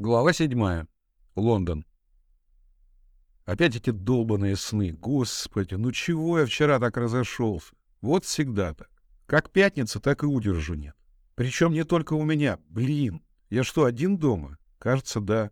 Глава седьмая. Лондон. Опять эти долбаные сны. Господи, ну чего я вчера так разошелся? Вот всегда так. Как пятница, так и удержу нет. Причем не только у меня. Блин, я что, один дома? Кажется, да.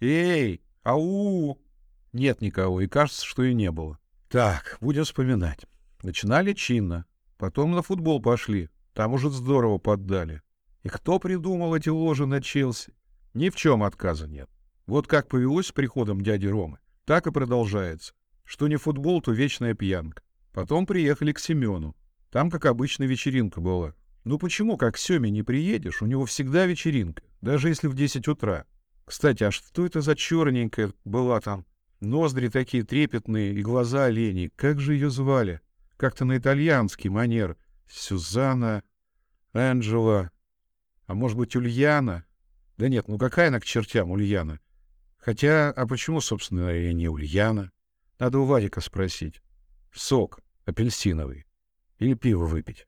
Эй, ау! Нет никого, и кажется, что и не было. Так, будем вспоминать. Начинали чинно. Потом на футбол пошли. Там уже здорово поддали. И кто придумал эти ложи на Челси? Ни в чем отказа нет. Вот как повелось с приходом дяди Ромы, так и продолжается. Что не футбол, то вечная пьянка. Потом приехали к Семену. Там, как обычно, вечеринка была. Ну почему, как к Семе не приедешь, у него всегда вечеринка, даже если в 10 утра. Кстати, а что это за черненькая была там? Ноздри такие трепетные и глаза оленей. Как же ее звали? Как-то на итальянский манер. Сюзанна, Энджела, а может быть, Ульяна? Да нет, ну какая она к чертям Ульяна? Хотя, а почему, собственно, и не Ульяна? Надо у Вадика спросить. Сок апельсиновый. Или пиво выпить.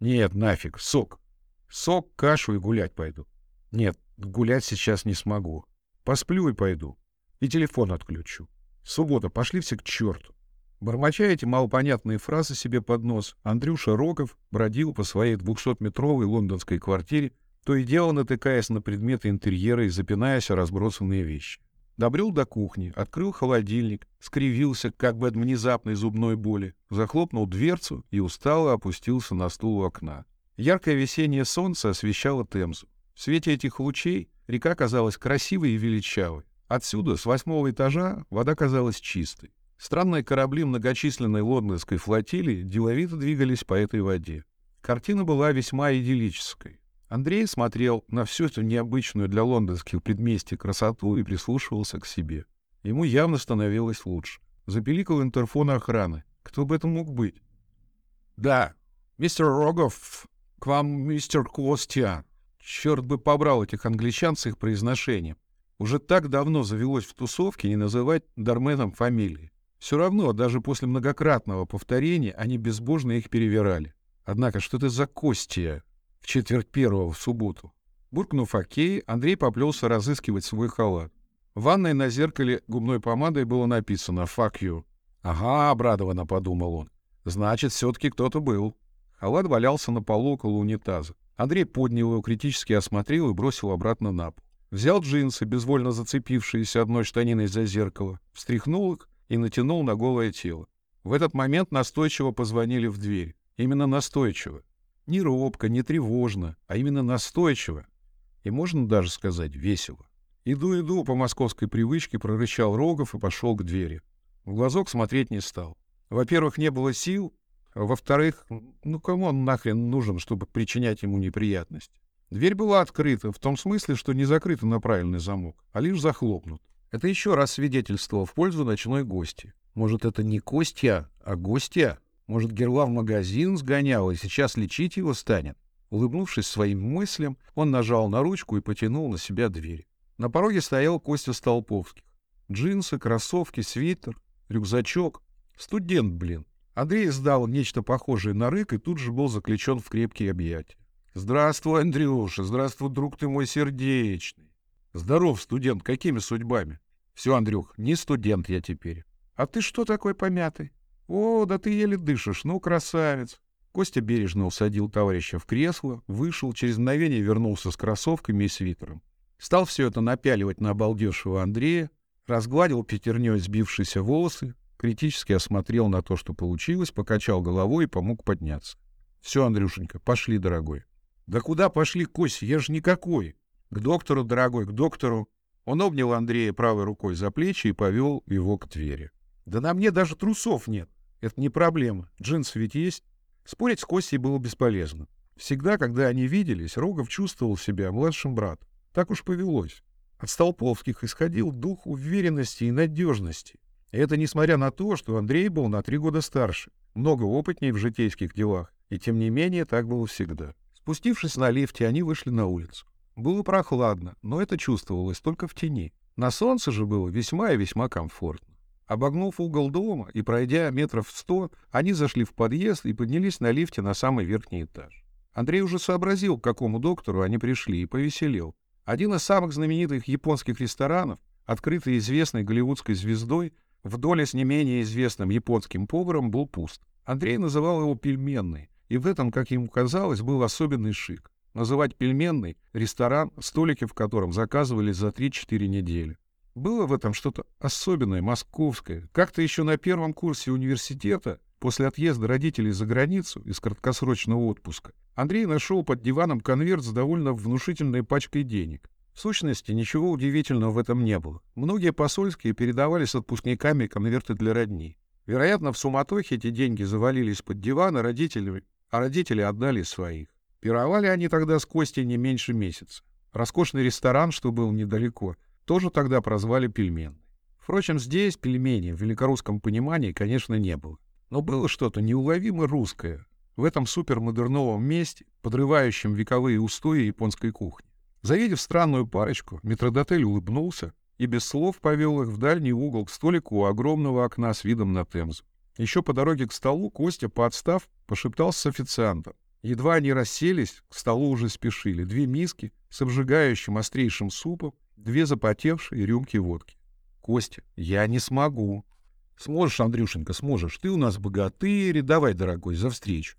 Нет, нафиг, сок. Сок, кашу и гулять пойду. Нет, гулять сейчас не смогу. Посплю и пойду. И телефон отключу. Суббота, пошли все к черту. Бормоча эти малопонятные фразы себе под нос, Андрюша Рогов бродил по своей двухсотметровой лондонской квартире то и дело натыкаясь на предметы интерьера и запинаясь о разбросанные вещи. Добрел до кухни, открыл холодильник, скривился как бы от внезапной зубной боли, захлопнул дверцу и устало опустился на стул у окна. Яркое весеннее солнце освещало Темзу. В свете этих лучей река казалась красивой и величавой. Отсюда, с восьмого этажа, вода казалась чистой. Странные корабли многочисленной лондонской флотилии деловито двигались по этой воде. Картина была весьма идиллической. Андрей смотрел на всю эту необычную для лондонских предместий красоту и прислушивался к себе. Ему явно становилось лучше. Запеликал интерфон охраны. Кто бы это мог быть? «Да, мистер Рогов, к вам мистер Костя». Черт бы побрал этих англичан с их произношением. Уже так давно завелось в тусовке не называть Дарменом фамилии. Все равно, даже после многократного повторения, они безбожно их перевирали. Однако, что это за Костя? В четверть первого в субботу. Буркнув окей, Андрей поплелся разыскивать свой халат. В ванной на зеркале губной помадой было написано «Fuck you». «Ага», — обрадованно подумал он. «Значит, все-таки кто-то был». Халат валялся на полу около унитаза. Андрей поднял его, критически осмотрел и бросил обратно на пол. Взял джинсы, безвольно зацепившиеся одной штаниной за зеркало, встряхнул их и натянул на голое тело. В этот момент настойчиво позвонили в дверь. Именно настойчиво. Не робко, не тревожно, а именно настойчиво. И можно даже сказать весело. Иду-иду по московской привычке, прорычал Рогов и пошел к двери. В глазок смотреть не стал. Во-первых, не было сил, а во-вторых, ну кому он нахрен нужен, чтобы причинять ему неприятность? Дверь была открыта, в том смысле, что не закрыта на правильный замок, а лишь захлопнут. Это еще раз свидетельствовало в пользу ночной гости. Может, это не Костя, а гостья? Может, Герла в магазин сгонял и сейчас лечить его станет? Улыбнувшись своим мыслям, он нажал на ручку и потянул на себя дверь. На пороге стоял Костя Столповских. Джинсы, кроссовки, свитер, рюкзачок. Студент, блин. Андрей издал нечто похожее на рык и тут же был заключен в крепкие объятия. «Здравствуй, Андрюша! Здравствуй, друг ты мой сердечный!» «Здоров, студент! Какими судьбами?» «Все, Андрюх, не студент я теперь. А ты что такой помятый?» «О, да ты еле дышишь, ну, красавец!» Костя бережно усадил товарища в кресло, вышел, через мгновение вернулся с кроссовками и свитером. Стал все это напяливать на обалдевшего Андрея, разгладил пятерней сбившиеся волосы, критически осмотрел на то, что получилось, покачал головой и помог подняться. «Все, Андрюшенька, пошли, дорогой». «Да куда пошли, Костя? Я же никакой». «К доктору, дорогой, к доктору». Он обнял Андрея правой рукой за плечи и повел его к двери. «Да на мне даже трусов нет». Это не проблема. Джинсы ведь есть. Спорить с Костей было бесполезно. Всегда, когда они виделись, Рогов чувствовал себя младшим братом. Так уж повелось. От Столповских исходил дух уверенности и надежности. И это несмотря на то, что Андрей был на три года старше, много опытнее в житейских делах, и тем не менее так было всегда. Спустившись на лифте, они вышли на улицу. Было прохладно, но это чувствовалось только в тени. На солнце же было весьма и весьма комфортно. Обогнув угол дома и пройдя метров сто, они зашли в подъезд и поднялись на лифте на самый верхний этаж. Андрей уже сообразил, к какому доктору они пришли, и повеселел. Один из самых знаменитых японских ресторанов, открытый известной голливудской звездой, в доле с не менее известным японским поваром, был пуст. Андрей называл его «пельменный», и в этом, как ему казалось, был особенный шик. Называть пельменный ресторан, столики в котором заказывали за 3-4 недели. Было в этом что-то особенное, московское. Как-то еще на первом курсе университета, после отъезда родителей за границу из краткосрочного отпуска, Андрей нашел под диваном конверт с довольно внушительной пачкой денег. В сущности, ничего удивительного в этом не было. Многие посольские передавали с отпускниками конверты для родни. Вероятно, в суматохе эти деньги завалились под диван, а родители, а родители отдали своих. Пировали они тогда с Костей не меньше месяца. Роскошный ресторан, что был недалеко, тоже тогда прозвали пельменный. Впрочем, здесь пельмени в великорусском понимании, конечно, не было. Но было что-то неуловимо русское, в этом супермодерновом месте, подрывающем вековые устои японской кухни. Завидев странную парочку, метродотель улыбнулся и без слов повел их в дальний угол к столику у огромного окна с видом на Темзу. Еще по дороге к столу Костя, подстав, пошептался с официантом. Едва они расселись, к столу уже спешили. Две миски с обжигающим острейшим супом, две запотевшие рюмки водки. «Костя, я не смогу». «Сможешь, Андрюшенька, сможешь. Ты у нас богатырь. Давай, дорогой, за встречу».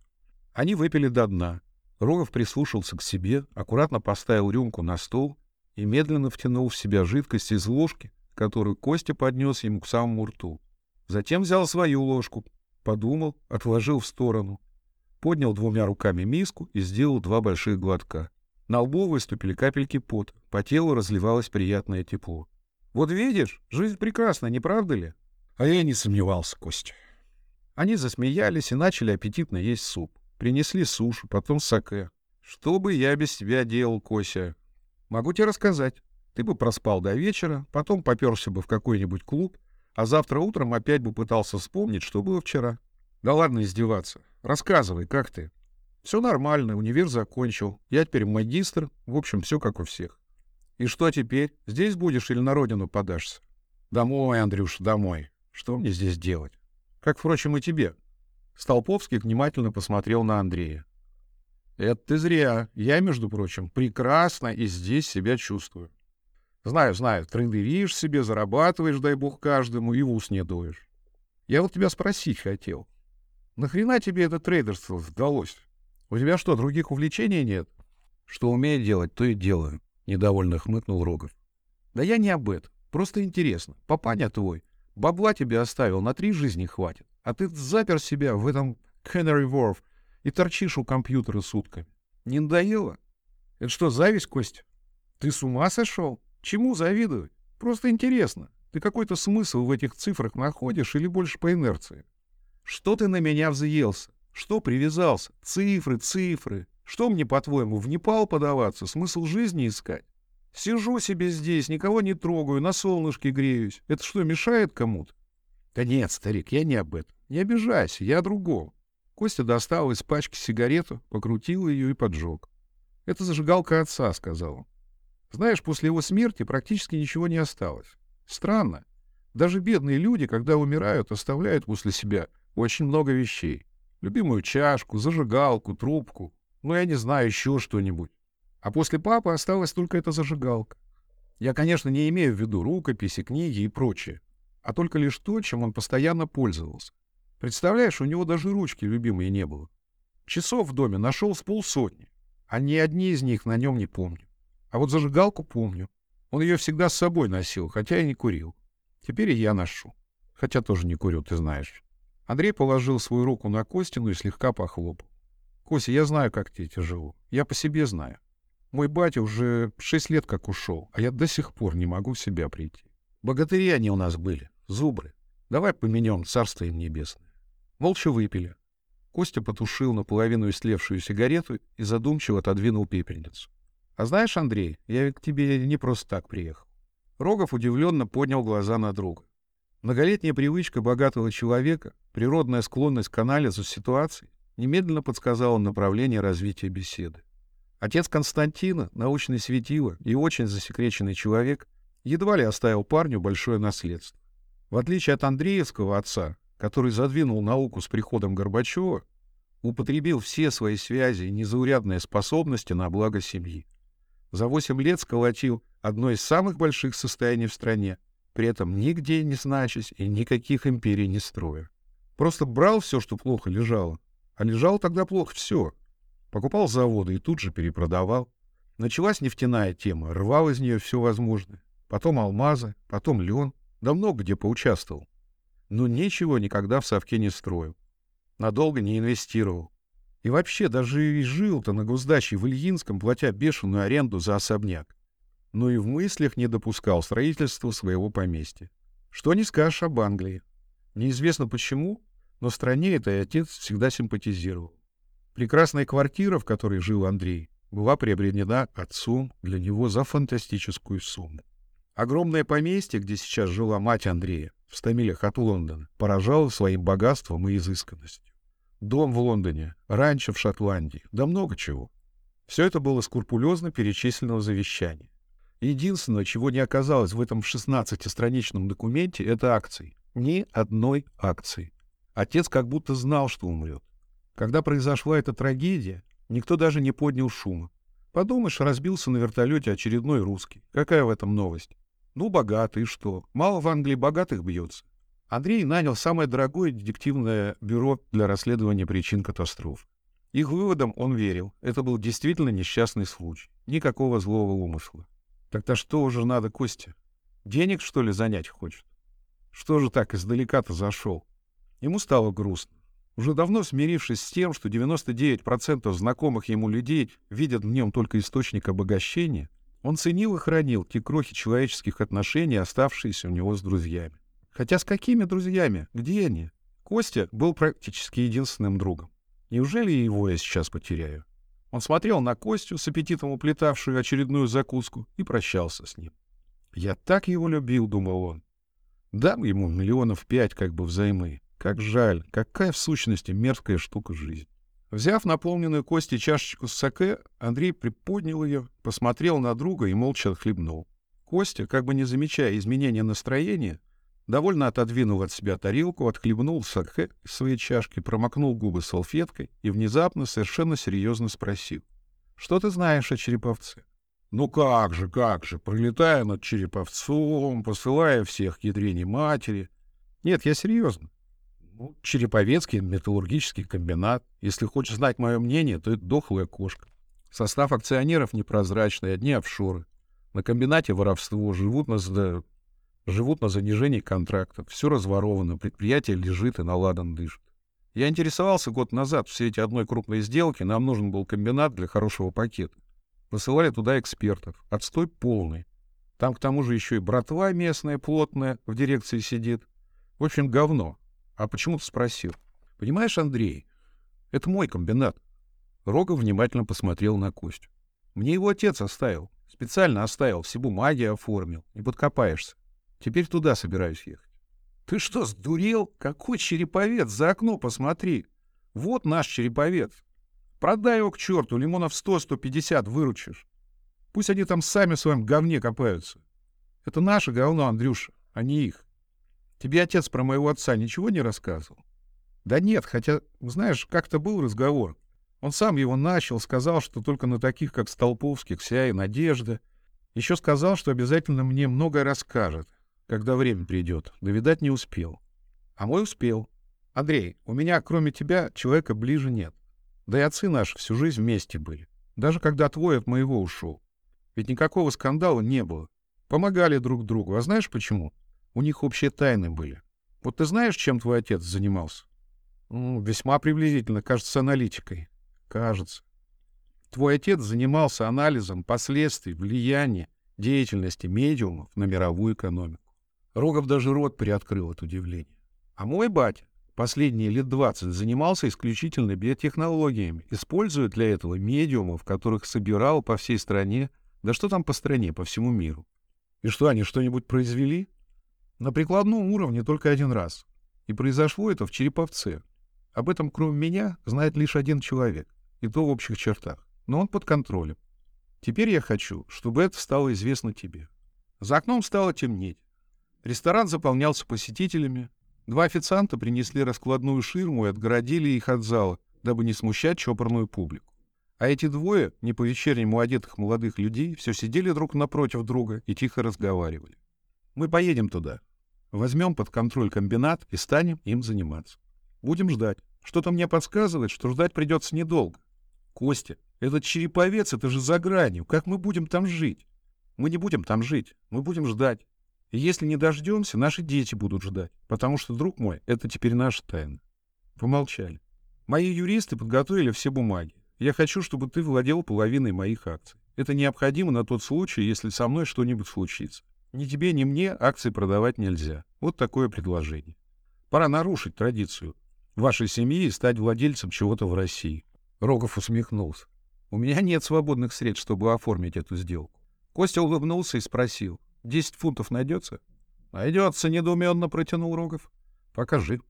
Они выпили до дна. Рогов прислушался к себе, аккуратно поставил рюмку на стол и медленно втянул в себя жидкость из ложки, которую Костя поднес ему к самому рту. Затем взял свою ложку, подумал, отложил в сторону, поднял двумя руками миску и сделал два больших глотка. На лбу выступили капельки пота, по телу разливалось приятное тепло. «Вот видишь, жизнь прекрасна, не правда ли?» А я не сомневался, Костя. Они засмеялись и начали аппетитно есть суп. Принесли суши, потом саке. Что бы я без тебя делал, Кося? Могу тебе рассказать. Ты бы проспал до вечера, потом поперся бы в какой-нибудь клуб, а завтра утром опять бы пытался вспомнить, что было вчера. Да ладно издеваться. Рассказывай, как ты? Все нормально, универ закончил. Я теперь магистр. В общем, все как у всех. И что теперь? Здесь будешь или на родину подашься? Домой, Андрюш, домой. Что мне здесь делать? Как, впрочем, и тебе. Столповский внимательно посмотрел на Андрея. «Это ты зря. Я, между прочим, прекрасно и здесь себя чувствую. Знаю, знаю, трындыришь себе, зарабатываешь, дай бог, каждому, и в ус не дуешь. Я вот тебя спросить хотел. Нахрена тебе это трейдерство сдалось? У тебя что, других увлечений нет? Что умею делать, то и делаю, — недовольно хмыкнул Рогов. Да я не об этом. Просто интересно. Папаня твой. Бабла тебе оставил, на три жизни хватит а ты запер себя в этом Canary Wharf и торчишь у компьютера сутками. Не надоело? Это что, зависть, Костя? Ты с ума сошел? Чему завидовать? Просто интересно. Ты какой-то смысл в этих цифрах находишь или больше по инерции? Что ты на меня взъелся? Что привязался? Цифры, цифры. Что мне, по-твоему, в Непал подаваться? Смысл жизни искать? Сижу себе здесь, никого не трогаю, на солнышке греюсь. Это что, мешает кому-то? Да нет, старик, я не об этом. Не обижайся, я о другом. Костя достал из пачки сигарету, покрутил ее и поджег. «Это зажигалка отца», — сказал он. «Знаешь, после его смерти практически ничего не осталось. Странно. Даже бедные люди, когда умирают, оставляют после себя очень много вещей. Любимую чашку, зажигалку, трубку, ну, я не знаю, еще что-нибудь. А после папы осталась только эта зажигалка. Я, конечно, не имею в виду рукописи, книги и прочее, а только лишь то, чем он постоянно пользовался. Представляешь, у него даже ручки любимые не было. Часов в доме нашел с полсотни, а ни одни из них на нем не помню. А вот зажигалку помню. Он ее всегда с собой носил, хотя и не курил. Теперь и я ношу. Хотя тоже не курю, ты знаешь. Андрей положил свою руку на Костину и слегка похлопал. «Кося, я знаю, как тебе тяжело. Я по себе знаю. Мой батя уже шесть лет как ушел, а я до сих пор не могу в себя прийти. Богатыри они у нас были, зубры. Давай поменем царство им небесное. Молча выпили. Костя потушил наполовину истлевшую сигарету и задумчиво отодвинул пепельницу. — А знаешь, Андрей, я к тебе не просто так приехал. Рогов удивленно поднял глаза на друга. Многолетняя привычка богатого человека, природная склонность к анализу ситуаций немедленно подсказала направление развития беседы. Отец Константина, научный светило и очень засекреченный человек, едва ли оставил парню большое наследство. В отличие от Андреевского отца, который задвинул науку с приходом Горбачева, употребил все свои связи и незаурядные способности на благо семьи. За 8 лет сколотил одно из самых больших состояний в стране, при этом нигде не значась и никаких империй не строя. Просто брал все, что плохо лежало, а лежало тогда плохо все. Покупал заводы и тут же перепродавал. Началась нефтяная тема, рвал из нее все возможное. Потом алмазы, потом лен, да много где поучаствовал. Но ничего никогда в совке не строил. Надолго не инвестировал. И вообще даже и жил-то на госдаче в Ильинском, платя бешеную аренду за особняк. Но и в мыслях не допускал строительства своего поместья. Что не скажешь об Англии. Неизвестно почему, но стране этой отец всегда симпатизировал. Прекрасная квартира, в которой жил Андрей, была приобретена отцом для него за фантастическую сумму. Огромное поместье, где сейчас жила мать Андрея, в 100 милях от Лондона, поражало своим богатством и изысканностью. Дом в Лондоне, раньше в Шотландии, да много чего. Все это было скрупулезно перечислено в завещании. Единственное, чего не оказалось в этом 16-страничном документе, это акции. Ни одной акции. Отец как будто знал, что умрет. Когда произошла эта трагедия, никто даже не поднял шума. Подумаешь, разбился на вертолете очередной русский. Какая в этом новость? Ну, богатый, что? Мало в Англии богатых бьется. Андрей нанял самое дорогое детективное бюро для расследования причин катастроф. Их выводам он верил. Это был действительно несчастный случай. Никакого злого умысла. Так-то что уже надо, Костя? Денег, что ли, занять хочет? Что же так издалека-то зашел? Ему стало грустно. Уже давно смирившись с тем, что 99% знакомых ему людей видят в нем только источник обогащения, он ценил и хранил те крохи человеческих отношений, оставшиеся у него с друзьями. Хотя с какими друзьями? Где они? Костя был практически единственным другом. Неужели его я сейчас потеряю? Он смотрел на Костю, с аппетитом уплетавшую очередную закуску, и прощался с ним. «Я так его любил», — думал он. «Дам ему миллионов пять как бы взаймы. Как жаль, какая в сущности мерзкая штука жизнь». Взяв наполненную кости чашечку с саке, Андрей приподнял ее, посмотрел на друга и молча отхлебнул. Костя, как бы не замечая изменения настроения, довольно отодвинул от себя тарелку, отхлебнул саке из своей чашки, промокнул губы салфеткой и внезапно совершенно серьезно спросил. — Что ты знаешь о Череповце? — Ну как же, как же, пролетая над Череповцом, посылая всех к ядрене матери. — Нет, я серьезно. Ну, Череповецкий металлургический комбинат. Если хочешь знать мое мнение, то это дохлая кошка. Состав акционеров непрозрачный, одни офшоры. На комбинате воровство, живут на, живут на занижении контрактов. Все разворовано, предприятие лежит и наладан дышит. Я интересовался год назад в свете одной крупной сделки, нам нужен был комбинат для хорошего пакета. Посылали туда экспертов. Отстой полный. Там к тому же еще и братва местная, плотная, в дирекции сидит. В общем, говно. А почему ты спросил? Понимаешь, Андрей, это мой комбинат. Рогов внимательно посмотрел на Костю. Мне его отец оставил. Специально оставил, все бумаги оформил. Не подкопаешься. Теперь туда собираюсь ехать. Ты что, сдурел? Какой череповец? За окно посмотри. Вот наш череповец. Продай его к черту, лимонов 100-150 выручишь. Пусть они там сами в своем говне копаются. Это наше говно, Андрюша, а не их. Тебе отец про моего отца ничего не рассказывал? Да нет, хотя, знаешь, как-то был разговор. Он сам его начал, сказал, что только на таких, как Столповских, вся и надежда. Еще сказал, что обязательно мне многое расскажет, когда время придет. Да, видать, не успел. А мой успел. Андрей, у меня, кроме тебя, человека ближе нет. Да и отцы наши всю жизнь вместе были. Даже когда твой от моего ушел. Ведь никакого скандала не было. Помогали друг другу. А знаешь почему? У них общие тайны были. Вот ты знаешь, чем твой отец занимался? Ну, весьма приблизительно, кажется, аналитикой. Кажется. Твой отец занимался анализом последствий, влияния, деятельности медиумов на мировую экономику. Рогов даже рот приоткрыл от удивления. А мой батя последние лет 20 занимался исключительно биотехнологиями, используя для этого медиумов, которых собирал по всей стране, да что там по стране, по всему миру. И что, они что-нибудь произвели? На прикладном уровне только один раз. И произошло это в Череповце. Об этом, кроме меня, знает лишь один человек, и то в общих чертах. Но он под контролем. Теперь я хочу, чтобы это стало известно тебе. За окном стало темнеть. Ресторан заполнялся посетителями. Два официанта принесли раскладную ширму и отгородили их от зала, дабы не смущать чопорную публику. А эти двое, не по-вечернему одетых молодых людей, все сидели друг напротив друга и тихо разговаривали. Мы поедем туда. Возьмем под контроль комбинат и станем им заниматься. Будем ждать. Что-то мне подсказывает, что ждать придется недолго. Костя, этот череповец, это же за гранью. Как мы будем там жить? Мы не будем там жить. Мы будем ждать. И если не дождемся, наши дети будут ждать. Потому что, друг мой, это теперь наша тайна. Помолчали. Мои юристы подготовили все бумаги. Я хочу, чтобы ты владел половиной моих акций. Это необходимо на тот случай, если со мной что-нибудь случится. Ни тебе, ни мне акции продавать нельзя. Вот такое предложение. Пора нарушить традицию вашей семьи и стать владельцем чего-то в России. Рогов усмехнулся. У меня нет свободных средств, чтобы оформить эту сделку. Костя улыбнулся и спросил. «Десять фунтов найдется?» «Найдется», — недоуменно протянул Рогов. «Покажи».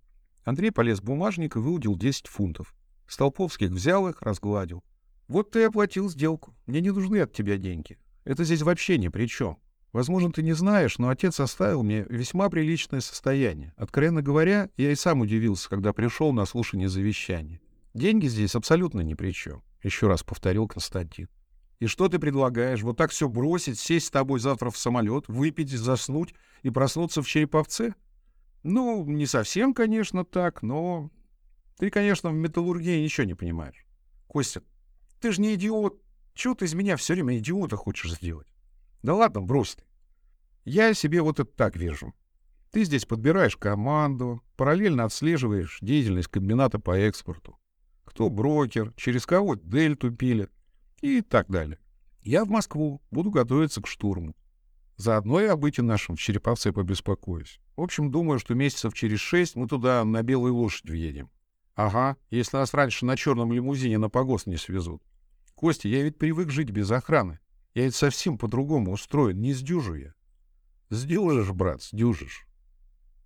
Андрей полез в бумажник и выудил десять фунтов. Столповских взял их, разгладил. «Вот ты оплатил сделку. Мне не нужны от тебя деньги. Это здесь вообще ни при чем. Возможно, ты не знаешь, но отец оставил мне весьма приличное состояние. Откровенно говоря, я и сам удивился, когда пришел на слушание завещания. Деньги здесь абсолютно ни при чем. Еще раз повторил Константин. И что ты предлагаешь? Вот так все бросить, сесть с тобой завтра в самолет, выпить, заснуть и проснуться в Череповце? Ну, не совсем, конечно, так, но... Ты, конечно, в металлургии ничего не понимаешь. Костя, ты же не идиот. Чего ты из меня все время идиота хочешь сделать? Да ладно, брось ты. Я себе вот это так вижу. Ты здесь подбираешь команду, параллельно отслеживаешь деятельность комбината по экспорту. Кто брокер, через кого дельту пилит и так далее. Я в Москву, буду готовиться к штурму. Заодно и о быте нашем в Череповце побеспокоюсь. В общем, думаю, что месяцев через шесть мы туда на белой лошадь въедем. Ага, если нас раньше на черном лимузине на погост не свезут. Костя, я ведь привык жить без охраны. Я ведь совсем по-другому устроен, не сдюжу я. Сдюжишь, брат, сдюжишь.